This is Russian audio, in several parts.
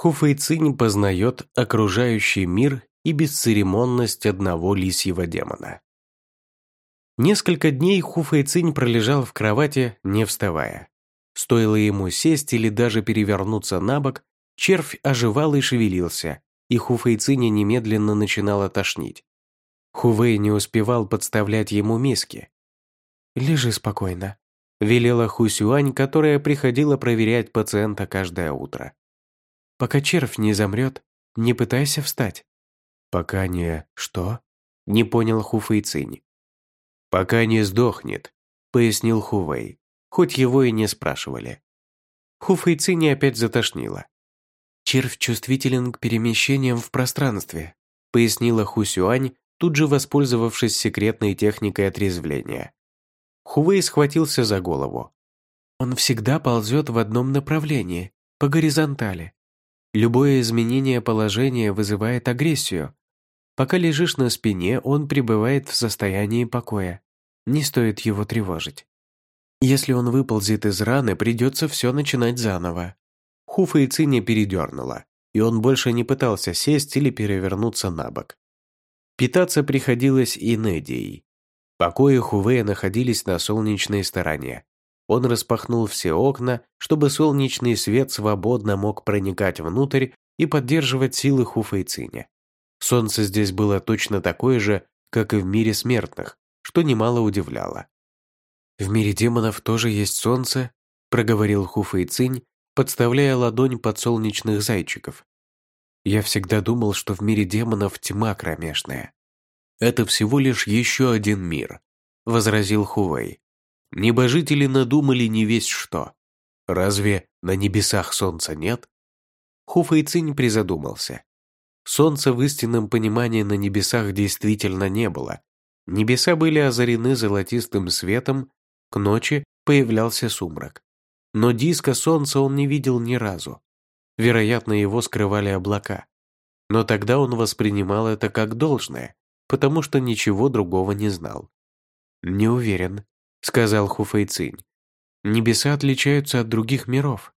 Хуфэйцинь познает окружающий мир и бесцеремонность одного лисьего демона. Несколько дней Хуфэйцинь пролежал в кровати, не вставая. Стоило ему сесть или даже перевернуться на бок, червь оживал и шевелился, и Хуфэйциня немедленно начинало тошнить. Хувей не успевал подставлять ему миски. «Лежи спокойно», – велела Хусюань, которая приходила проверять пациента каждое утро. «Пока червь не замрет, не пытайся встать». «Пока не... что?» – не понял Хуфэйцинь. «Пока не сдохнет», – пояснил Хувей, хоть его и не спрашивали. Хуфэйцинь опять затошнило. «Червь чувствителен к перемещениям в пространстве», – пояснила Хусюань, тут же воспользовавшись секретной техникой отрезвления. Хувей схватился за голову. «Он всегда ползет в одном направлении, по горизонтали. Любое изменение положения вызывает агрессию, Пока лежишь на спине, он пребывает в состоянии покоя. Не стоит его тревожить. Если он выползет из раны, придется все начинать заново. Хуфа и Циня передернула, и он больше не пытался сесть или перевернуться на бок. Питаться приходилось и Недией. Покои Хувея находились на солнечной стороне. Он распахнул все окна, чтобы солнечный свет свободно мог проникать внутрь и поддерживать силы Циня. Солнце здесь было точно такое же, как и в мире смертных, что немало удивляло. «В мире демонов тоже есть солнце», – проговорил Хуфа и Цинь, подставляя ладонь под солнечных зайчиков. «Я всегда думал, что в мире демонов тьма кромешная». «Это всего лишь еще один мир», – возразил Хувей. «Небожители надумали не весь что. Разве на небесах солнца нет?» Хуфа и Цинь призадумался. Солнца в истинном понимании на небесах действительно не было. Небеса были озарены золотистым светом, к ночи появлялся сумрак. Но диска солнца он не видел ни разу. Вероятно, его скрывали облака. Но тогда он воспринимал это как должное, потому что ничего другого не знал. «Не уверен», — сказал Хуфэйцинь. «Небеса отличаются от других миров».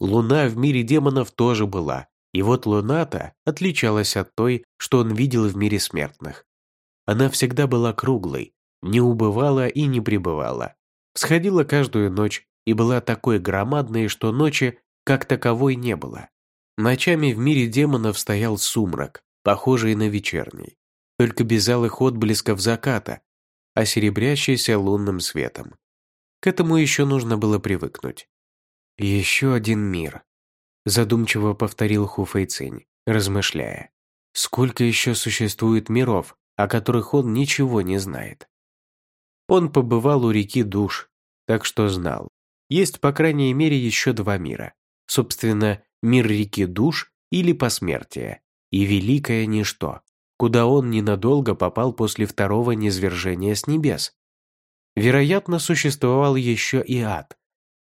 Луна в мире демонов тоже была, и вот Луната отличалась от той, что он видел в мире смертных. Она всегда была круглой, не убывала и не пребывала. Сходила каждую ночь и была такой громадной, что ночи как таковой не было. Ночами в мире демонов стоял сумрак, похожий на вечерний, только без алых отблесков заката, а серебрящийся лунным светом. К этому еще нужно было привыкнуть. Еще один мир, задумчиво повторил Ху Фэйцинь, размышляя. Сколько еще существует миров, о которых он ничего не знает? Он побывал у реки Душ, так что знал. Есть, по крайней мере, еще два мира. Собственно, мир реки Душ или посмертие, и Великое Ничто, куда он ненадолго попал после второго низвержения с небес. Вероятно, существовал еще и ад.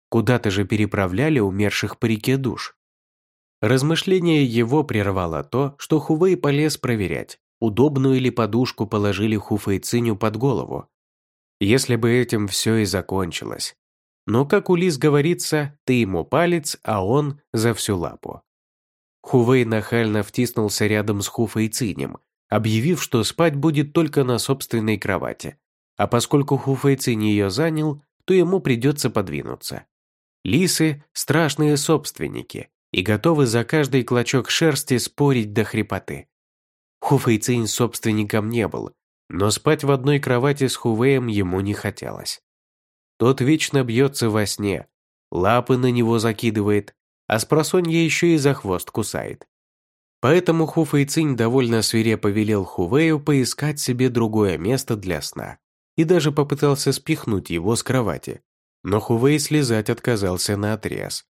Куда-то же переправляли умерших по реке Душ. Размышление его прервало то, что Хувей полез проверять, удобную ли подушку положили Хуфэйциню под голову. Если бы этим все и закончилось. Но, как у Лис говорится, ты ему палец, а он за всю лапу. Хувей нахально втиснулся рядом с Хуфэйцинем, объявив, что спать будет только на собственной кровати. А поскольку Хуфэйцинь ее занял, то ему придется подвинуться. Лисы – страшные собственники – и готовы за каждый клочок шерсти спорить до хрипоты. Хуфэйцинь собственником не был, но спать в одной кровати с Хувеем ему не хотелось. Тот вечно бьется во сне, лапы на него закидывает, а с просонья еще и за хвост кусает. Поэтому Хуфэйцинь довольно свирепо велел Хувею поискать себе другое место для сна и даже попытался спихнуть его с кровати. Но Хувей слезать отказался на отрез.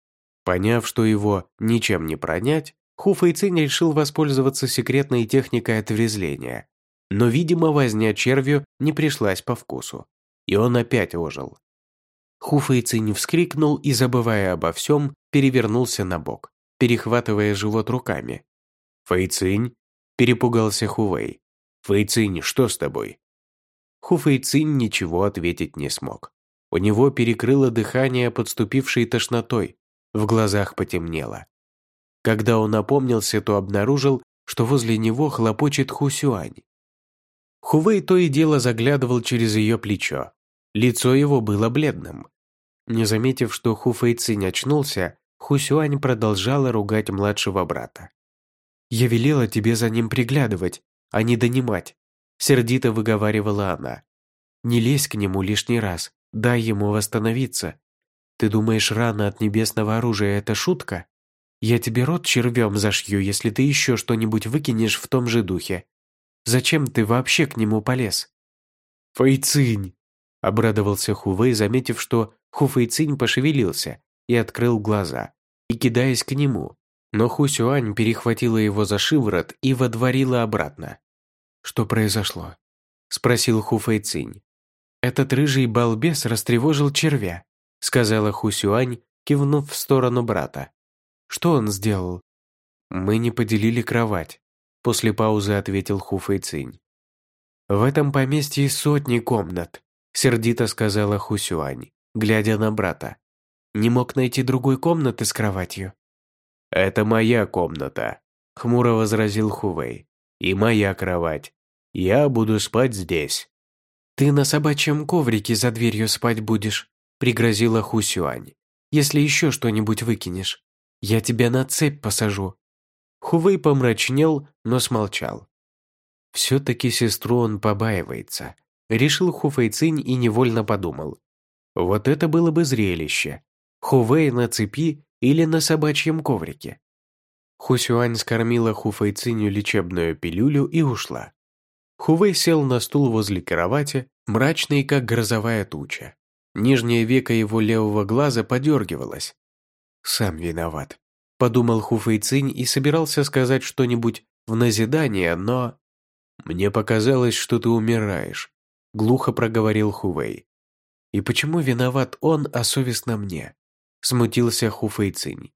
Поняв, что его ничем не пронять, Ху Фэйцинь решил воспользоваться секретной техникой отрезвления. Но, видимо, возня червью не пришлась по вкусу. И он опять ожил. Ху Фэйцинь вскрикнул и, забывая обо всем, перевернулся на бок, перехватывая живот руками. «Фэйцинь?» – перепугался Хувей. «Фэйцинь, что с тобой?» Ху Фэйцинь ничего ответить не смог. У него перекрыло дыхание подступившей тошнотой, в глазах потемнело. Когда он опомнился, то обнаружил, что возле него хлопочет Хусюань. Хувей то и дело заглядывал через ее плечо. Лицо его было бледным. Не заметив, что Ху Фэйцинь очнулся, Хусюань продолжала ругать младшего брата. «Я велела тебе за ним приглядывать, а не донимать», сердито выговаривала она. «Не лезь к нему лишний раз, дай ему восстановиться. Ты думаешь, рана от небесного оружия – это шутка? Я тебе рот червем зашью, если ты еще что-нибудь выкинешь в том же духе. Зачем ты вообще к нему полез?» «Фэйцинь!» – обрадовался Хувей, заметив, что Хуфэйцинь пошевелился и открыл глаза, и кидаясь к нему. Но Хусюань перехватила его за шиворот и водворила обратно. «Что произошло?» – спросил Хуфэйцинь. «Этот рыжий балбес растревожил червя», – сказала Хусюань, кивнув в сторону брата. «Что он сделал?» «Мы не поделили кровать», – после паузы ответил Хуфэйцинь. «В этом поместье сотни комнат», – сердито сказала Хусюань, глядя на брата. «Не мог найти другой комнаты с кроватью?» «Это моя комната», – хмуро возразил Хувей. «И моя кровать. Я буду спать здесь». «Ты на собачьем коврике за дверью спать будешь», – пригрозила Хусюань. «Если еще что-нибудь выкинешь, я тебя на цепь посажу». Хувей помрачнел, но смолчал. Все-таки сестру он побаивается. Решил Хуфейцинь и невольно подумал. Вот это было бы зрелище. Хувей на цепи или на собачьем коврике. Хусюань скормила Хуфэйциню лечебную пилюлю и ушла. Хувей сел на стул возле кровати, мрачный, как грозовая туча. Нижнее веко его левого глаза подергивалось. «Сам виноват», — подумал Хуфэйцинь и собирался сказать что-нибудь в назидание, но... «Мне показалось, что ты умираешь», — глухо проговорил Хувей. «И почему виноват он, а совестно мне?» Смутился Хуфэйцинь.